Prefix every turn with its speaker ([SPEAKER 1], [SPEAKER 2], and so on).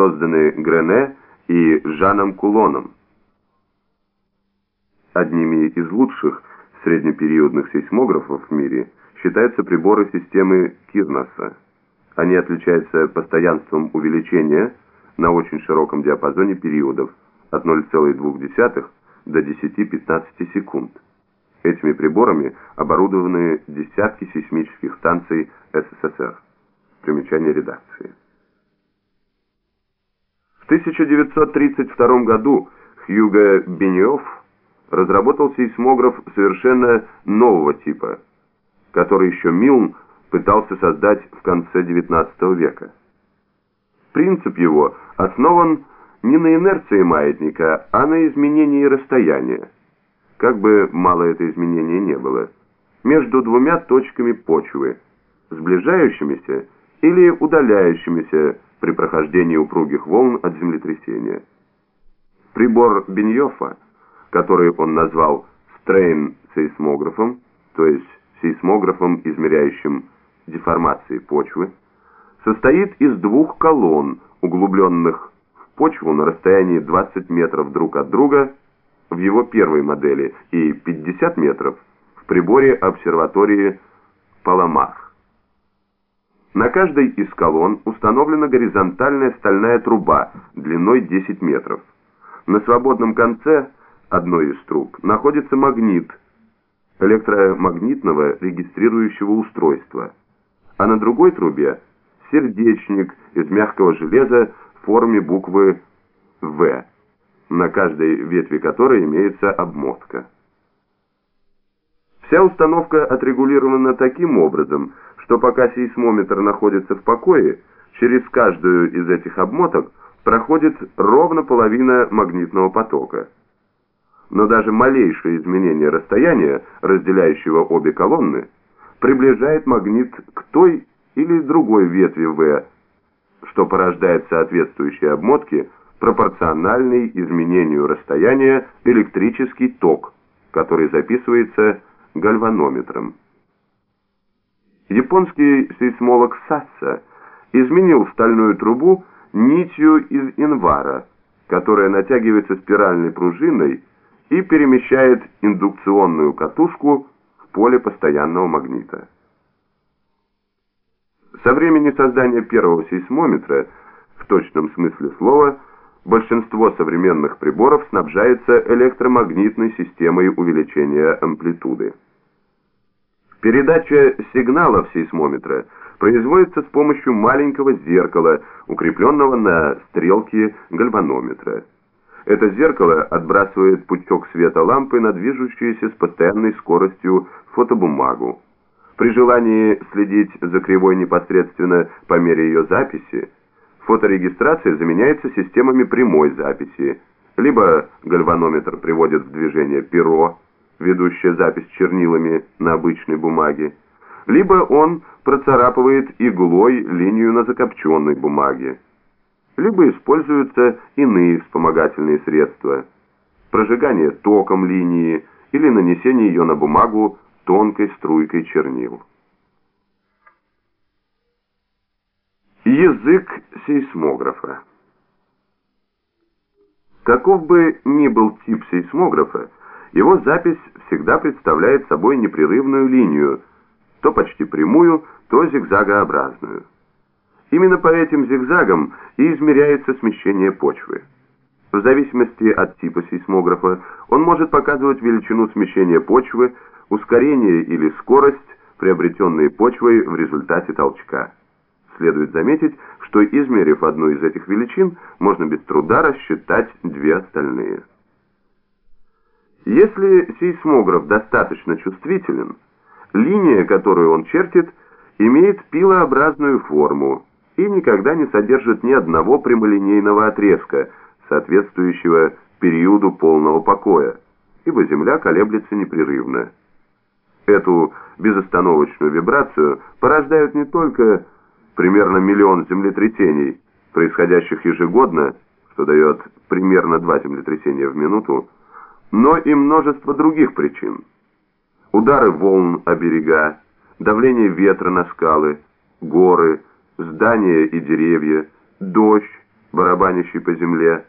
[SPEAKER 1] созданы Грене и Жаном Кулоном. Одними из лучших среднепериодных сейсмографов в мире считаются приборы системы Кирнаса. Они отличаются постоянством увеличения на очень широком диапазоне периодов от 0,2 до 10-15 секунд. Этими приборами оборудованы десятки сейсмических станций СССР. Примечание редакции. В 1932 году Хьюго Беньофф разработал сейсмограф совершенно нового типа, который еще Милн пытался создать в конце XIX века. Принцип его основан не на инерции маятника, а на изменении расстояния, как бы мало это изменение не было, между двумя точками почвы, сближающимися или удаляющимися при прохождении упругих волн от землетрясения. Прибор Беньофа, который он назвал стрейн-сейсмографом, то есть сейсмографом, измеряющим деформации почвы, состоит из двух колонн, углубленных в почву на расстоянии 20 метров друг от друга в его первой модели и 50 метров в приборе обсерватории Паламах. На каждой из колонн установлена горизонтальная стальная труба длиной 10 метров. На свободном конце одной из труб находится магнит электромагнитного регистрирующего устройства, а на другой трубе сердечник из мягкого железа в форме буквы «В», на каждой ветви которой имеется обмотка. Вся установка отрегулирована таким образом, что пока сейсмометр находится в покое, через каждую из этих обмоток проходит ровно половина магнитного потока. Но даже малейшее изменение расстояния, разделяющего обе колонны, приближает магнит к той или другой ветви В, что порождает соответствующие обмотки пропорциональный изменению расстояния электрический ток, который записывается гальванометром. Японский сейсмолог Сасса изменил стальную трубу нитью из инвара, которая натягивается спиральной пружиной и перемещает индукционную катушку в поле постоянного магнита. Со времени создания первого сейсмометра, в точном смысле слова, большинство современных приборов снабжается электромагнитной системой увеличения амплитуды. Передача сигналов сейсмометра производится с помощью маленького зеркала, укрепленного на стрелке гальванометра. Это зеркало отбрасывает пучок света лампы на движущуюся с постоянной скоростью фотобумагу. При желании следить за кривой непосредственно по мере ее записи, фоторегистрация заменяется системами прямой записи. Либо гальванометр приводит в движение перо, ведущее запись чернилами на обычной бумаге, либо он процарапывает иглой линию на закопченной бумаге, либо используются иные вспомогательные средства, прожигание током линии или нанесение ее на бумагу тонкой струйкой чернил. Язык сейсмографа Каков бы ни был тип сейсмографа, его запись всегда представляет собой непрерывную линию, то почти прямую, то зигзагообразную. Именно по этим зигзагам и измеряется смещение почвы. В зависимости от типа сейсмографа он может показывать величину смещения почвы, ускорение или скорость, приобретенные почвой в результате толчка. Следует заметить, что измерив одну из этих величин, можно без труда рассчитать две остальные. Если сейсмограф достаточно чувствителен, линия, которую он чертит, имеет пилообразную форму и никогда не содержит ни одного прямолинейного отрезка, соответствующего периоду полного покоя, ибо Земля колеблется непрерывно. Эту безостановочную вибрацию порождают не только примерно миллион землетрясений, происходящих ежегодно, что дает примерно два землетрясения в минуту, но и множество других причин. Удары волн о берега, давление ветра на скалы, горы, здания и деревья, дождь, барабан барабанящий по земле,